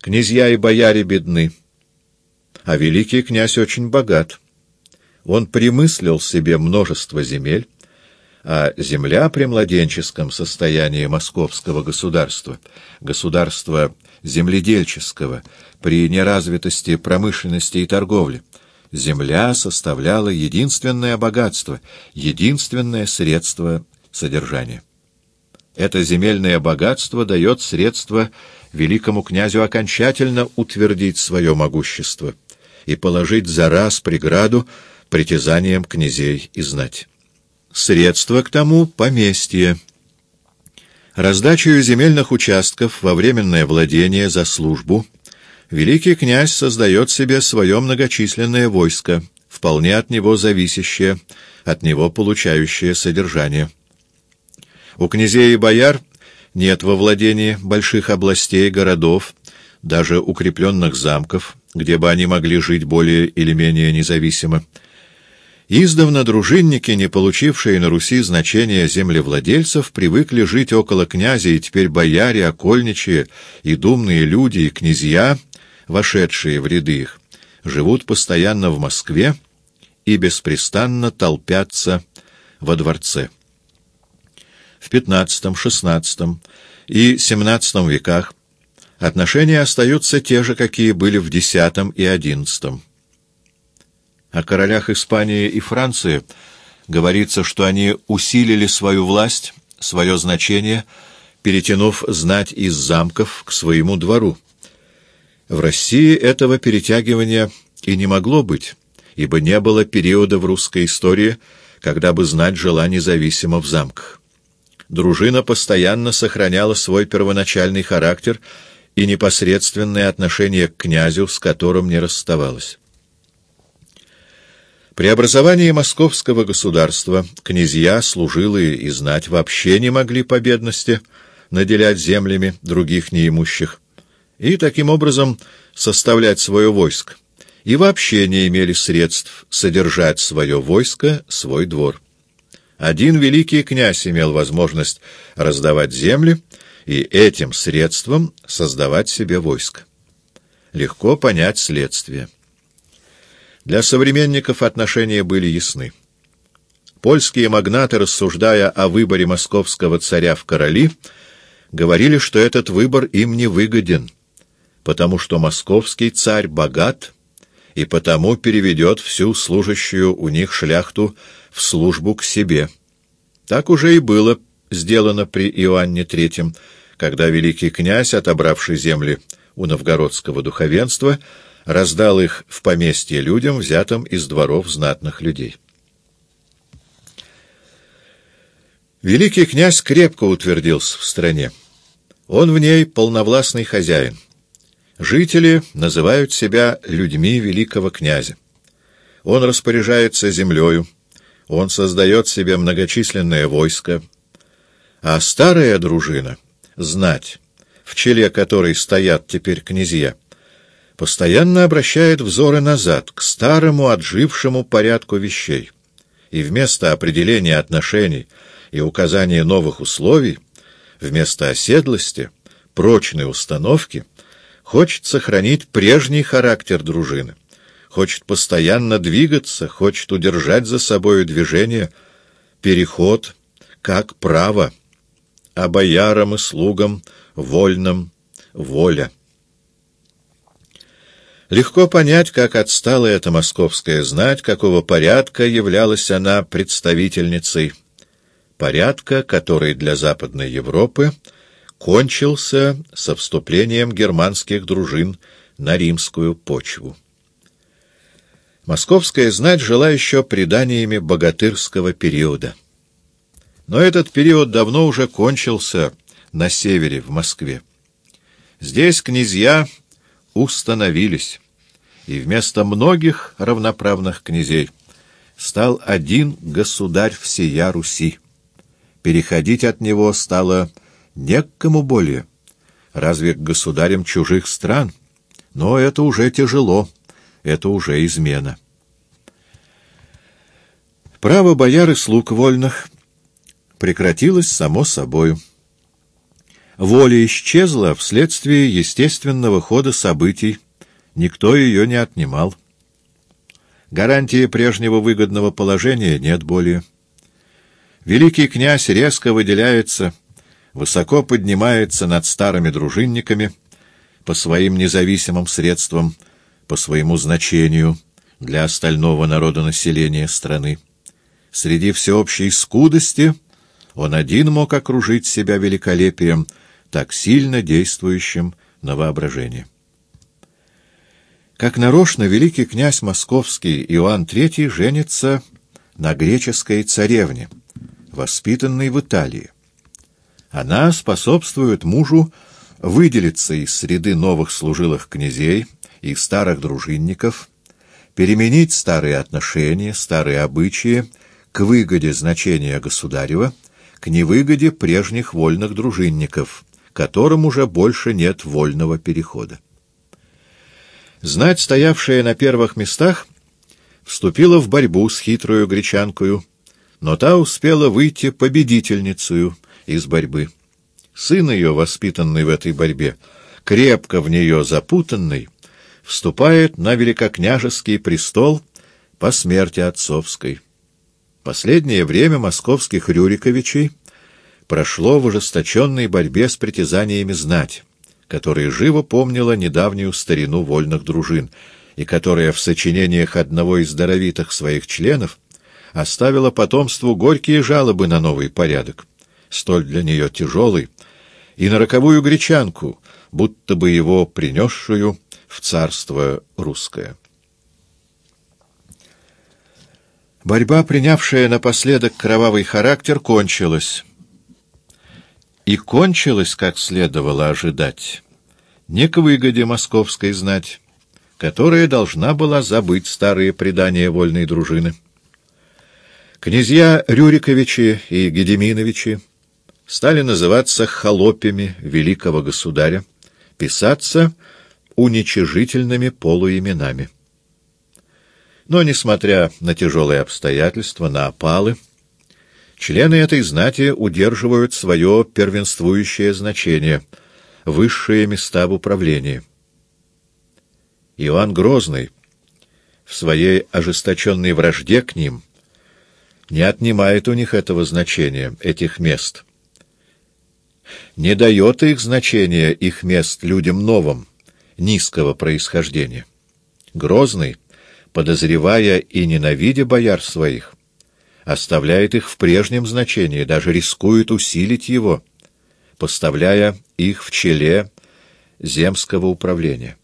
Князья и бояре бедны, а великий князь очень богат. Он примыслил себе множество земель, а земля при младенческом состоянии московского государства, государства земледельческого, при неразвитости промышленности и торговли, земля составляла единственное богатство, единственное средство содержания. Это земельное богатство дает средства великому князю окончательно утвердить свое могущество и положить за раз преграду притязаниям князей и знать. Средства к тому — поместье. Раздачею земельных участков во временное владение за службу великий князь создает себе свое многочисленное войско, вполне от него зависящее, от него получающее содержание. У князей и бояр нет во владении больших областей, городов, даже укрепленных замков, где бы они могли жить более или менее независимо, Издавна дружинники, не получившие на Руси значения землевладельцев, привыкли жить около князя, и теперь бояре, окольничие и думные люди, и князья, вошедшие в ряды их, живут постоянно в Москве и беспрестанно толпятся во дворце. В XV, XVI и XVII веках отношения остаются те же, какие были в X и XI о королях Испании и Франции говорится, что они усилили свою власть, свое значение, перетянув знать из замков к своему двору. В России этого перетягивания и не могло быть, ибо не было периода в русской истории, когда бы знать жила независимо в замках. Дружина постоянно сохраняла свой первоначальный характер и непосредственное отношение к князю, с которым не расставалась. При образовании московского государства князья, служилые и знать вообще не могли по бедности наделять землями других неимущих и таким образом составлять свое войско, и вообще не имели средств содержать свое войско, свой двор. Один великий князь имел возможность раздавать земли и этим средством создавать себе войско. Легко понять следствие. Для современников отношения были ясны. Польские магнаты, рассуждая о выборе московского царя в короли, говорили, что этот выбор им не выгоден, потому что московский царь богат и потому переведет всю служащую у них шляхту в службу к себе. Так уже и было сделано при Иоанне III, когда великий князь, отобравший земли у новгородского духовенства, раздал их в поместье людям, взятым из дворов знатных людей. Великий князь крепко утвердился в стране. Он в ней полновластный хозяин. Жители называют себя людьми великого князя. Он распоряжается землею, он создает себе многочисленное войско, а старая дружина, знать, в челе которой стоят теперь князья, постоянно обращает взоры назад, к старому отжившему порядку вещей, и вместо определения отношений и указания новых условий, вместо оседлости, прочной установки, хочет сохранить прежний характер дружины, хочет постоянно двигаться, хочет удержать за собою движение, переход как право, а боярам и слугам вольным воля. Легко понять, как отстала эта московская знать, какого порядка являлась она представительницей. Порядка, который для Западной Европы кончился со вступлением германских дружин на римскую почву. Московская знать жила еще преданиями богатырского периода. Но этот период давно уже кончился на севере, в Москве. Здесь князья установились, и вместо многих равноправных князей стал один государь всея Руси. Переходить от него стало не к кому более, разве к государям чужих стран, но это уже тяжело, это уже измена. Право бояр и слуг вольных прекратилось само собою. воля исчезла вследствие естественного хода событий, никто ее не отнимал. Гарантии прежнего выгодного положения нет более. Великий князь резко выделяется, высоко поднимается над старыми дружинниками по своим независимым средствам, по своему значению для остального народонаселения страны. Среди всеобщей скудости он один мог окружить себя великолепием, так сильно действующим на воображение. Как нарочно великий князь московский Иоанн III женится на греческой царевне — воспитанный в Италии. Она способствует мужу выделиться из среды новых служилых князей и старых дружинников, переменить старые отношения, старые обычаи к выгоде значения государева, к невыгоде прежних вольных дружинников, которым уже больше нет вольного перехода. Знать, стоявшая на первых местах, вступила в борьбу с хитрую гречанкою, но та успела выйти победительницею из борьбы. Сын ее, воспитанный в этой борьбе, крепко в нее запутанный, вступает на великокняжеский престол по смерти отцовской. Последнее время московских Рюриковичей прошло в ожесточенной борьбе с притязаниями знать, которая живо помнила недавнюю старину вольных дружин и которая в сочинениях одного из даровитых своих членов оставила потомству горькие жалобы на новый порядок, столь для нее тяжелый, и на роковую гречанку, будто бы его принесшую в царство русское. Борьба, принявшая напоследок кровавый характер, кончилась. И кончилась, как следовало ожидать, не к выгоде московской знать, которая должна была забыть старые предания вольной дружины. Князья Рюриковичи и Гедеминовичи стали называться холопями великого государя, писаться уничижительными полуименами. Но, несмотря на тяжелые обстоятельства, на опалы, члены этой знати удерживают свое первенствующее значение, высшие места в управлении. Иоанн Грозный в своей ожесточенной вражде к ним не отнимает у них этого значения, этих мест. Не дает их значения, их мест, людям новым, низкого происхождения. Грозный, подозревая и ненавидя бояр своих, оставляет их в прежнем значении, даже рискует усилить его, поставляя их в челе земского управления.